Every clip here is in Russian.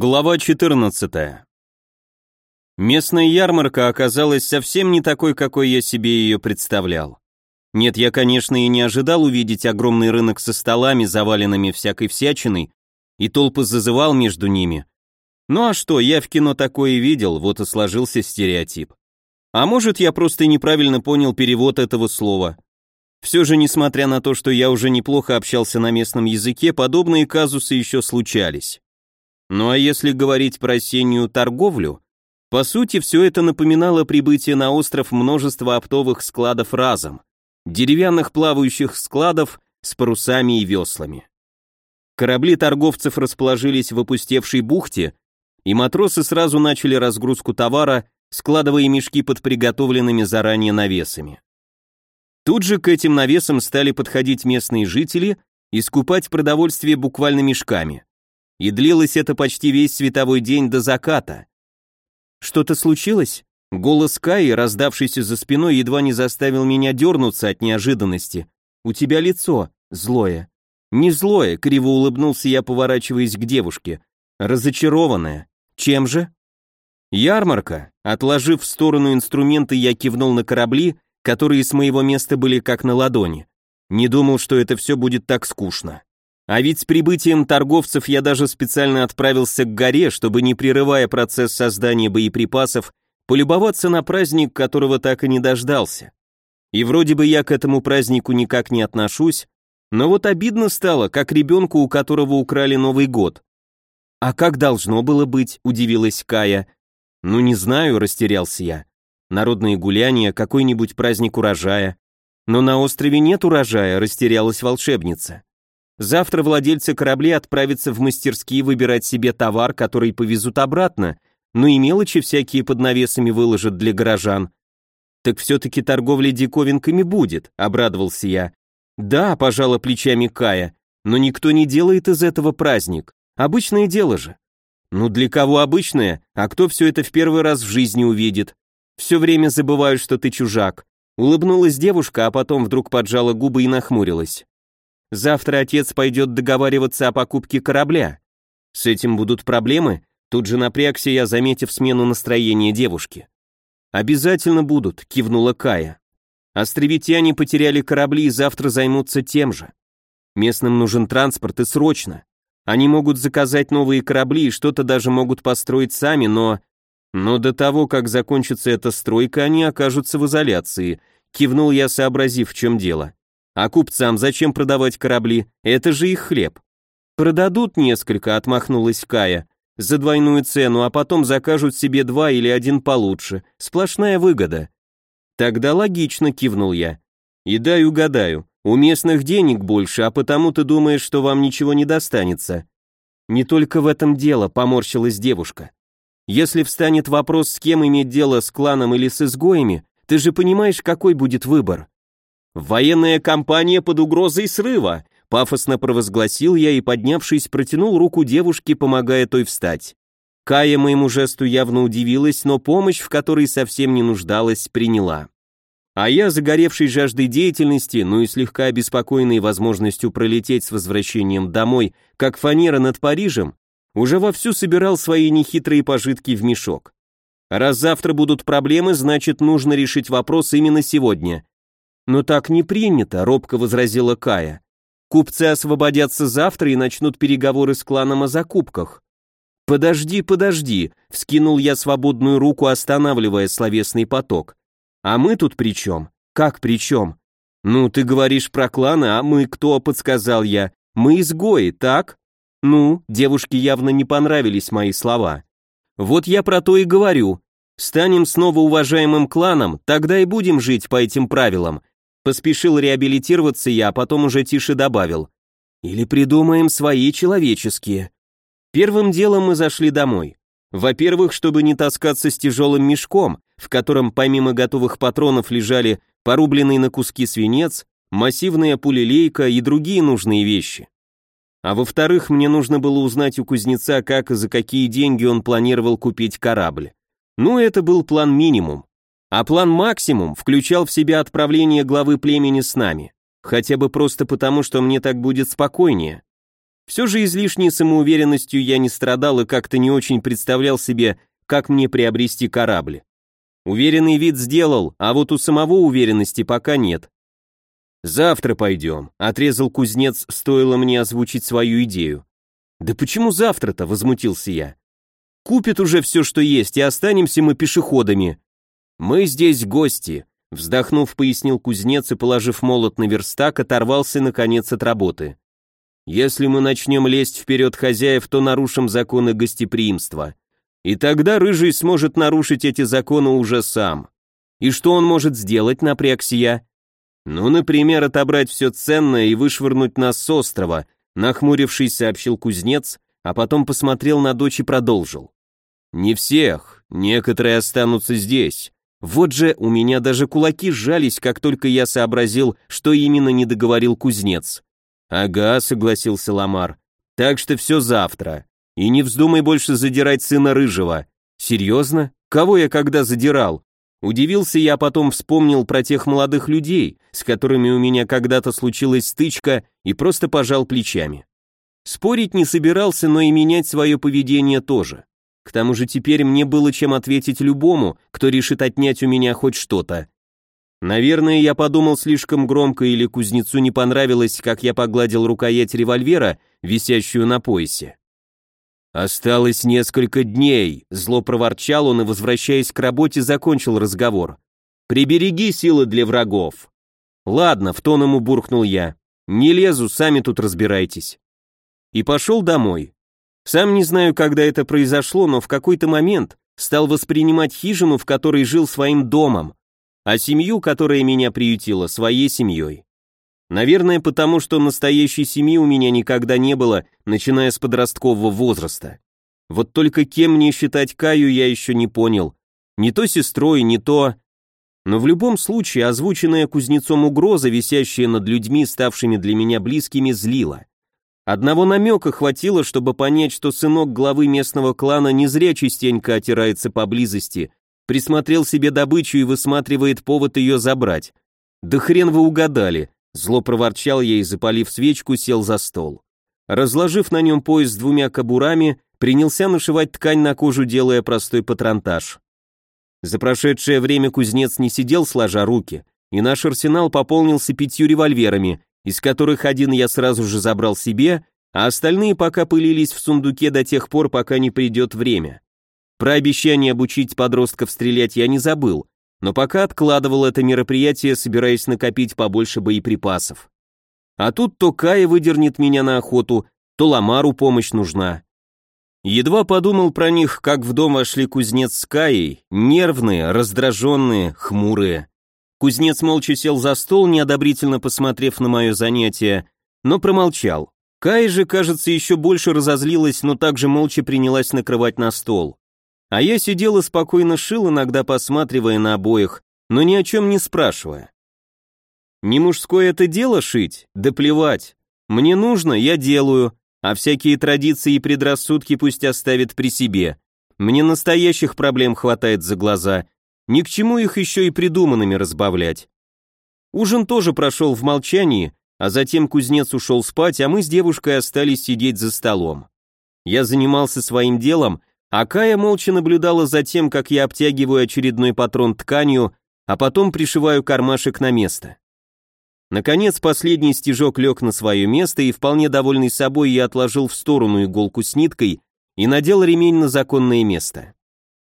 Глава 14. Местная ярмарка оказалась совсем не такой, какой я себе ее представлял. Нет, я, конечно, и не ожидал увидеть огромный рынок со столами, заваленными всякой всячиной, и толпы зазывал между ними. Ну а что, я в кино такое видел, вот и сложился стереотип. А может, я просто неправильно понял перевод этого слова. Все же, несмотря на то, что я уже неплохо общался на местном языке, подобные казусы еще случались. Ну а если говорить про осеннюю торговлю, по сути все это напоминало прибытие на остров множества оптовых складов разом, деревянных плавающих складов с парусами и веслами. Корабли торговцев расположились в опустевшей бухте, и матросы сразу начали разгрузку товара, складывая мешки под приготовленными заранее навесами. Тут же к этим навесам стали подходить местные жители и скупать продовольствие буквально мешками. И длилось это почти весь световой день до заката. Что-то случилось? Голос Каи, раздавшийся за спиной, едва не заставил меня дернуться от неожиданности. У тебя лицо злое. Не злое, криво улыбнулся я, поворачиваясь к девушке. Разочарованное. Чем же? Ярмарка. Отложив в сторону инструменты, я кивнул на корабли, которые с моего места были как на ладони. Не думал, что это все будет так скучно. А ведь с прибытием торговцев я даже специально отправился к горе, чтобы, не прерывая процесс создания боеприпасов, полюбоваться на праздник, которого так и не дождался. И вроде бы я к этому празднику никак не отношусь, но вот обидно стало, как ребенку, у которого украли Новый год. «А как должно было быть?» – удивилась Кая. «Ну не знаю», – растерялся я. «Народные гуляния, какой-нибудь праздник урожая». «Но на острове нет урожая», – растерялась волшебница. Завтра владельцы кораблей отправятся в мастерские выбирать себе товар, который повезут обратно, ну и мелочи всякие под навесами выложат для горожан. Так все-таки торговля диковинками будет, обрадовался я. Да, пожала плечами Кая, но никто не делает из этого праздник. Обычное дело же. Ну для кого обычное, а кто все это в первый раз в жизни увидит? Все время забываю, что ты чужак. Улыбнулась девушка, а потом вдруг поджала губы и нахмурилась. Завтра отец пойдет договариваться о покупке корабля. С этим будут проблемы? Тут же напрягся я, заметив смену настроения девушки. «Обязательно будут», — кивнула Кая. «Островитяне потеряли корабли и завтра займутся тем же. Местным нужен транспорт и срочно. Они могут заказать новые корабли и что-то даже могут построить сами, но... Но до того, как закончится эта стройка, они окажутся в изоляции», — кивнул я, сообразив, в чем дело. А купцам зачем продавать корабли? Это же их хлеб. Продадут несколько, отмахнулась Кая. За двойную цену, а потом закажут себе два или один получше. Сплошная выгода. Тогда логично, кивнул я. И дай угадаю, у местных денег больше, а потому ты думаешь, что вам ничего не достанется. Не только в этом дело, поморщилась девушка. Если встанет вопрос, с кем иметь дело, с кланом или с изгоями, ты же понимаешь, какой будет выбор. «Военная кампания под угрозой срыва», пафосно провозгласил я и, поднявшись, протянул руку девушке, помогая той встать. Кая моему жесту явно удивилась, но помощь, в которой совсем не нуждалась, приняла. А я, загоревший жаждой деятельности, ну и слегка обеспокоенный возможностью пролететь с возвращением домой, как фанера над Парижем, уже вовсю собирал свои нехитрые пожитки в мешок. Раз завтра будут проблемы, значит, нужно решить вопрос именно сегодня. «Но так не принято», — робко возразила Кая. «Купцы освободятся завтра и начнут переговоры с кланом о закупках». «Подожди, подожди», — вскинул я свободную руку, останавливая словесный поток. «А мы тут при чем? Как при чем?» «Ну, ты говоришь про кланы, а мы кто?» — подсказал я. «Мы изгои, так?» «Ну, девушке явно не понравились мои слова». «Вот я про то и говорю. Станем снова уважаемым кланом, тогда и будем жить по этим правилам, Поспешил реабилитироваться я, а потом уже тише добавил. Или придумаем свои человеческие. Первым делом мы зашли домой. Во-первых, чтобы не таскаться с тяжелым мешком, в котором помимо готовых патронов лежали порубленный на куски свинец, массивная пулелейка и другие нужные вещи. А во-вторых, мне нужно было узнать у кузнеца, как и за какие деньги он планировал купить корабль. Ну, это был план минимум. А план максимум включал в себя отправление главы племени с нами, хотя бы просто потому, что мне так будет спокойнее. Все же излишней самоуверенностью я не страдал и как-то не очень представлял себе, как мне приобрести корабль. Уверенный вид сделал, а вот у самого уверенности пока нет. «Завтра пойдем», — отрезал кузнец, стоило мне озвучить свою идею. «Да почему завтра-то?» — возмутился я. «Купит уже все, что есть, и останемся мы пешеходами». «Мы здесь гости», — вздохнув, пояснил кузнец и, положив молот на верстак, оторвался, наконец, от работы. «Если мы начнем лезть вперед хозяев, то нарушим законы гостеприимства. И тогда Рыжий сможет нарушить эти законы уже сам. И что он может сделать, напрягся я? Ну, например, отобрать все ценное и вышвырнуть нас с острова, нахмурившись, сообщил кузнец, а потом посмотрел на дочь и продолжил. Не всех, некоторые останутся здесь. Вот же у меня даже кулаки сжались, как только я сообразил, что именно не договорил кузнец. Ага, согласился Ламар. Так что все завтра. И не вздумай больше задирать сына рыжего. Серьезно? Кого я когда задирал? Удивился я, потом вспомнил про тех молодых людей, с которыми у меня когда-то случилась стычка, и просто пожал плечами. Спорить не собирался, но и менять свое поведение тоже. К тому же теперь мне было чем ответить любому, кто решит отнять у меня хоть что-то. Наверное, я подумал слишком громко или кузнецу не понравилось, как я погладил рукоять револьвера, висящую на поясе. «Осталось несколько дней», — зло проворчал он и, возвращаясь к работе, закончил разговор. «Прибереги силы для врагов». «Ладно», — в тон ему буркнул я. «Не лезу, сами тут разбирайтесь». И пошел домой. Сам не знаю, когда это произошло, но в какой-то момент стал воспринимать хижину, в которой жил своим домом, а семью, которая меня приютила, своей семьей. Наверное, потому что настоящей семьи у меня никогда не было, начиная с подросткового возраста. Вот только кем мне считать Каю, я еще не понял. Не то сестрой, не то... Но в любом случае, озвученная кузнецом угроза, висящая над людьми, ставшими для меня близкими, злила. Одного намека хватило, чтобы понять, что сынок главы местного клана не зря частенько отирается поблизости, присмотрел себе добычу и высматривает повод ее забрать. Да хрен вы угадали, Зло проворчал я и, запалив свечку, сел за стол. Разложив на нем пояс с двумя кобурами, принялся нашивать ткань на кожу, делая простой патронтаж. За прошедшее время кузнец не сидел сложа руки, и наш арсенал пополнился пятью револьверами, из которых один я сразу же забрал себе, а остальные пока пылились в сундуке до тех пор, пока не придет время. Про обещание обучить подростков стрелять я не забыл, но пока откладывал это мероприятие, собираясь накопить побольше боеприпасов. А тут то Кая выдернет меня на охоту, то Ламару помощь нужна. Едва подумал про них, как в дом вошли кузнец с Каей, нервные, раздраженные, хмурые. Кузнец молча сел за стол, неодобрительно посмотрев на мое занятие, но промолчал. Кая же, кажется, еще больше разозлилась, но также молча принялась накрывать на стол. А я сидел и спокойно шил, иногда посматривая на обоих, но ни о чем не спрашивая. Не мужское это дело шить? Да плевать. Мне нужно, я делаю, а всякие традиции и предрассудки пусть оставит при себе. Мне настоящих проблем хватает за глаза, ни к чему их еще и придуманными разбавлять. Ужин тоже прошел в молчании, а затем кузнец ушел спать, а мы с девушкой остались сидеть за столом. Я занимался своим делом, а Кая молча наблюдала за тем, как я обтягиваю очередной патрон тканью, а потом пришиваю кармашек на место. Наконец, последний стежок лег на свое место, и вполне довольный собой я отложил в сторону иголку с ниткой и надел ремень на законное место.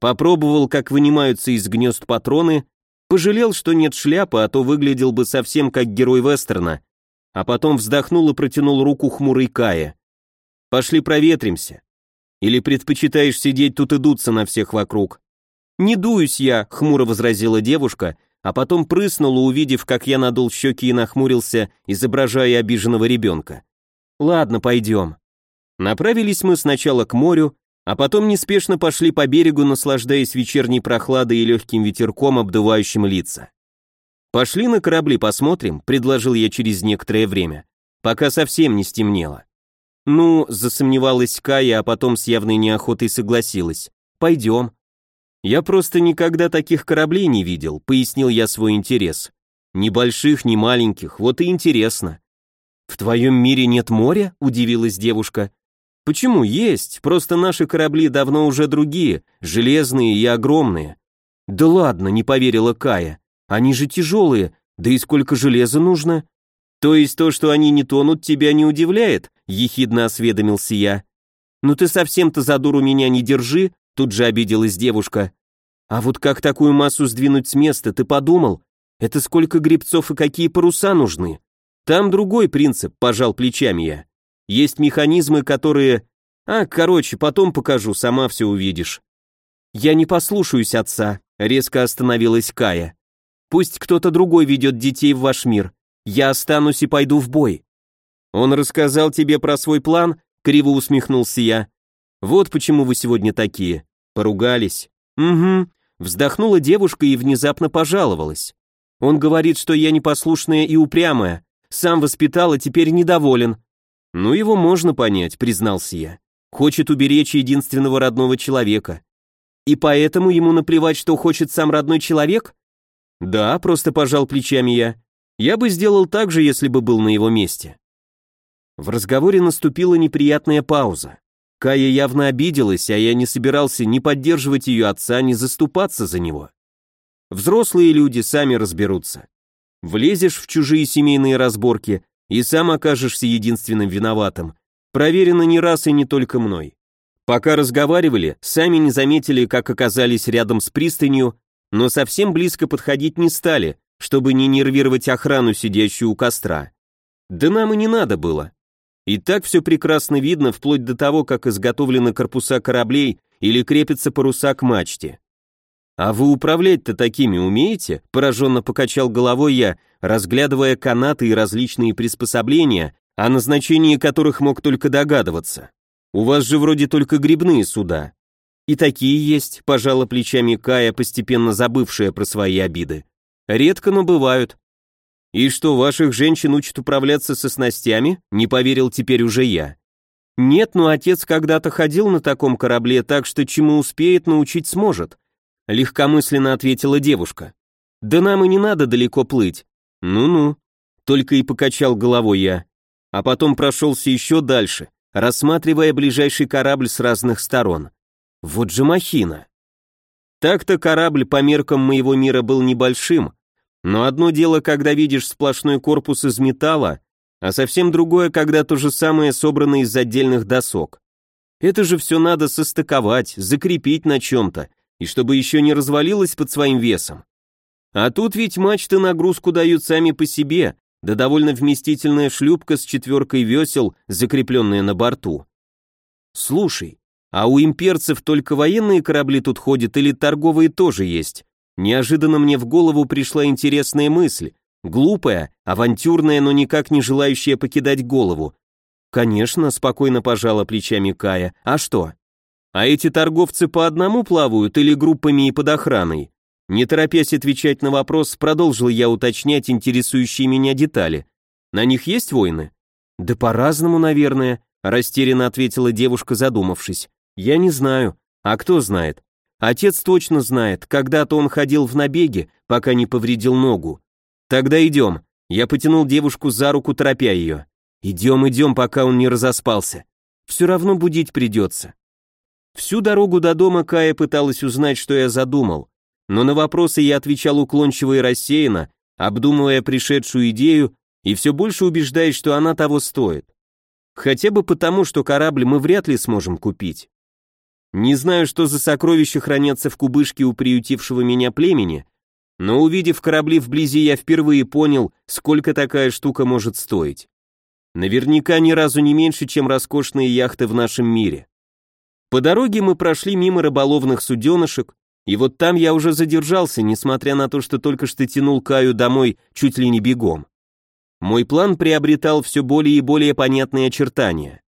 Попробовал, как вынимаются из гнезд патроны, пожалел, что нет шляпы, а то выглядел бы совсем как герой вестерна, а потом вздохнул и протянул руку хмурой Кая. «Пошли проветримся». Или предпочитаешь сидеть тут и дуться на всех вокруг?» «Не дуюсь я», — хмуро возразила девушка, а потом прыснула, увидев, как я надул щеки и нахмурился, изображая обиженного ребенка. «Ладно, пойдем». Направились мы сначала к морю, а потом неспешно пошли по берегу, наслаждаясь вечерней прохладой и легким ветерком, обдувающим лица. «Пошли на корабли посмотрим», — предложил я через некоторое время, пока совсем не стемнело. «Ну», — засомневалась Кая, а потом с явной неохотой согласилась. «Пойдем». «Я просто никогда таких кораблей не видел», — пояснил я свой интерес. «Ни больших, ни маленьких, вот и интересно». «В твоем мире нет моря?» – удивилась девушка. «Почему? Есть, просто наши корабли давно уже другие, железные и огромные». «Да ладно», – не поверила Кая. «Они же тяжелые, да и сколько железа нужно?» «То есть то, что они не тонут, тебя не удивляет?» – ехидно осведомился я. «Ну ты совсем-то за дуру меня не держи», – тут же обиделась девушка. «А вот как такую массу сдвинуть с места, ты подумал? Это сколько грибцов и какие паруса нужны?» «Там другой принцип», – пожал плечами я. «Есть механизмы, которые...» «А, короче, потом покажу, сама все увидишь». «Я не послушаюсь отца», — резко остановилась Кая. «Пусть кто-то другой ведет детей в ваш мир. Я останусь и пойду в бой». «Он рассказал тебе про свой план?» — криво усмехнулся я. «Вот почему вы сегодня такие. Поругались». «Угу», — вздохнула девушка и внезапно пожаловалась. «Он говорит, что я непослушная и упрямая. Сам воспитал, а теперь недоволен». «Ну, его можно понять», — признался я. «Хочет уберечь единственного родного человека. И поэтому ему наплевать, что хочет сам родной человек? Да, просто пожал плечами я. Я бы сделал так же, если бы был на его месте. В разговоре наступила неприятная пауза. Кая явно обиделась, а я не собирался ни поддерживать ее отца, ни заступаться за него. Взрослые люди сами разберутся. Влезешь в чужие семейные разборки и сам окажешься единственным виноватым. Проверено не раз и не только мной. Пока разговаривали, сами не заметили, как оказались рядом с пристанью, но совсем близко подходить не стали, чтобы не нервировать охрану, сидящую у костра. Да нам и не надо было. И так все прекрасно видно, вплоть до того, как изготовлены корпуса кораблей или крепятся паруса к мачте. «А вы управлять-то такими умеете?» – пораженно покачал головой я, разглядывая канаты и различные приспособления, о назначении которых мог только догадываться. У вас же вроде только грибные суда. И такие есть, пожала плечами Кая, постепенно забывшая про свои обиды. Редко, но бывают. И что, ваших женщин учат управляться со снастями? Не поверил теперь уже я. Нет, но отец когда-то ходил на таком корабле, так что чему успеет, научить сможет. Легкомысленно ответила девушка. Да нам и не надо далеко плыть. Ну-ну. Только и покачал головой я. А потом прошелся еще дальше, рассматривая ближайший корабль с разных сторон. Вот же махина. Так-то корабль по меркам моего мира был небольшим, но одно дело, когда видишь сплошной корпус из металла, а совсем другое, когда то же самое собрано из отдельных досок. Это же все надо состыковать, закрепить на чем-то, и чтобы еще не развалилось под своим весом. А тут ведь мачты нагрузку дают сами по себе, да довольно вместительная шлюпка с четверкой весел, закрепленная на борту. Слушай, а у имперцев только военные корабли тут ходят или торговые тоже есть? Неожиданно мне в голову пришла интересная мысль, глупая, авантюрная, но никак не желающая покидать голову. Конечно, спокойно пожала плечами Кая. А что? А эти торговцы по одному плавают или группами и под охраной? Не торопясь отвечать на вопрос, продолжил я уточнять интересующие меня детали. На них есть войны? Да по-разному, наверное, растерянно ответила девушка, задумавшись. Я не знаю. А кто знает? Отец точно знает, когда-то он ходил в набеге, пока не повредил ногу. Тогда идем. Я потянул девушку за руку, торопя ее. Идем, идем, пока он не разоспался. Все равно будить придется. Всю дорогу до дома Кая пыталась узнать, что я задумал, но на вопросы я отвечал уклончиво и рассеянно, обдумывая пришедшую идею и все больше убеждаясь, что она того стоит. Хотя бы потому, что корабль мы вряд ли сможем купить. Не знаю, что за сокровища хранятся в кубышке у приютившего меня племени, но увидев корабли вблизи, я впервые понял, сколько такая штука может стоить. Наверняка ни разу не меньше, чем роскошные яхты в нашем мире. По дороге мы прошли мимо рыболовных суденышек, и вот там я уже задержался, несмотря на то, что только что тянул Каю домой чуть ли не бегом. Мой план приобретал все более и более понятные очертания.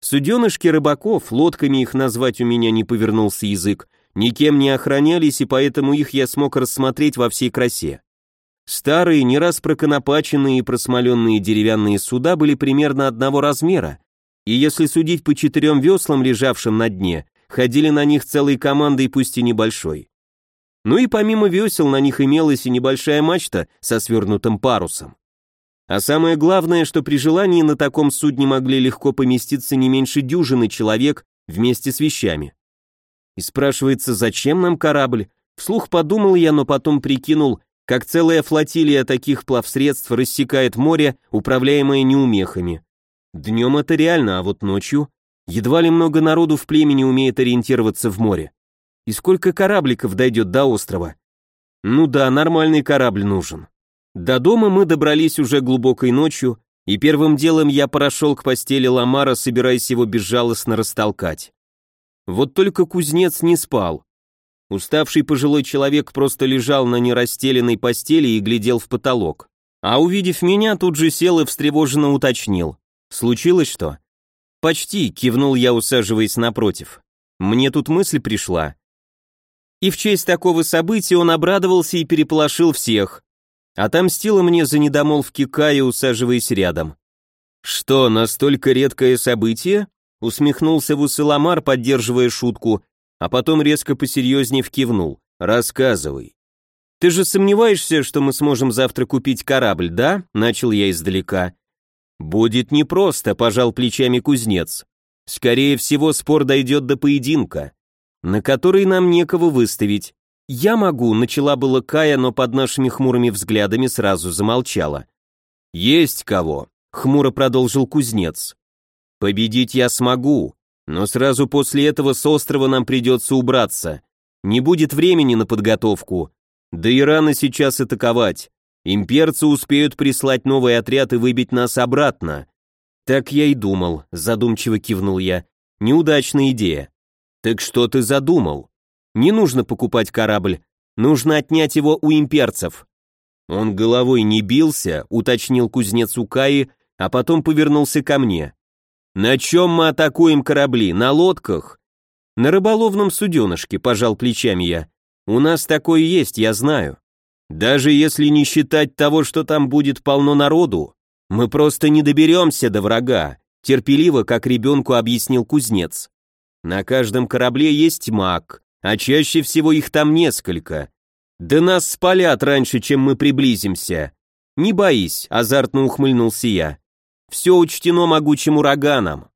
Суденышки рыбаков, лодками их назвать у меня не повернулся язык, никем не охранялись, и поэтому их я смог рассмотреть во всей красе. Старые, не раз проконопаченные и просмоленные деревянные суда были примерно одного размера, и если судить по четырем веслам, лежавшим на дне, ходили на них целой командой, пусть и небольшой. Ну и помимо весел на них имелась и небольшая мачта со свернутым парусом. А самое главное, что при желании на таком судне могли легко поместиться не меньше дюжины человек вместе с вещами. И спрашивается, зачем нам корабль? Вслух подумал я, но потом прикинул, как целая флотилия таких плавсредств рассекает море, управляемое неумехами. Днем это реально, а вот ночью едва ли много народу в племени умеет ориентироваться в море. И сколько корабликов дойдет до острова? Ну да, нормальный корабль нужен. До дома мы добрались уже глубокой ночью, и первым делом я прошел к постели Ламара, собираясь его безжалостно растолкать. Вот только кузнец не спал. Уставший пожилой человек просто лежал на нерастеленной постели и глядел в потолок. А увидев меня, тут же сел и встревоженно уточнил. «Случилось что?» «Почти», — кивнул я, усаживаясь напротив. «Мне тут мысль пришла». И в честь такого события он обрадовался и переполошил всех. Отомстила мне за недомолвки Кая, усаживаясь рядом. «Что, настолько редкое событие?» усмехнулся Вусыламар, поддерживая шутку, а потом резко посерьезнее вкивнул. «Рассказывай». «Ты же сомневаешься, что мы сможем завтра купить корабль, да?» — начал я издалека. «Будет непросто», — пожал плечами кузнец. «Скорее всего, спор дойдет до поединка, на который нам некого выставить. Я могу», — начала было Кая, но под нашими хмурыми взглядами сразу замолчала. «Есть кого», — хмуро продолжил кузнец. «Победить я смогу, но сразу после этого с острова нам придется убраться. Не будет времени на подготовку. Да и рано сейчас атаковать. Имперцы успеют прислать новый отряд и выбить нас обратно. Так я и думал, задумчиво кивнул я. Неудачная идея. Так что ты задумал? Не нужно покупать корабль, нужно отнять его у имперцев. Он головой не бился, уточнил кузнец Укаи, а потом повернулся ко мне. На чем мы атакуем корабли? На лодках? На рыболовном суденышке, пожал плечами я. У нас такое есть, я знаю. Даже если не считать того, что там будет полно народу, мы просто не доберемся до врага, терпеливо, как ребенку объяснил кузнец. На каждом корабле есть маг, а чаще всего их там несколько. Да нас спалят раньше, чем мы приблизимся. Не боись, азартно ухмыльнулся я. Все учтено могучим ураганом.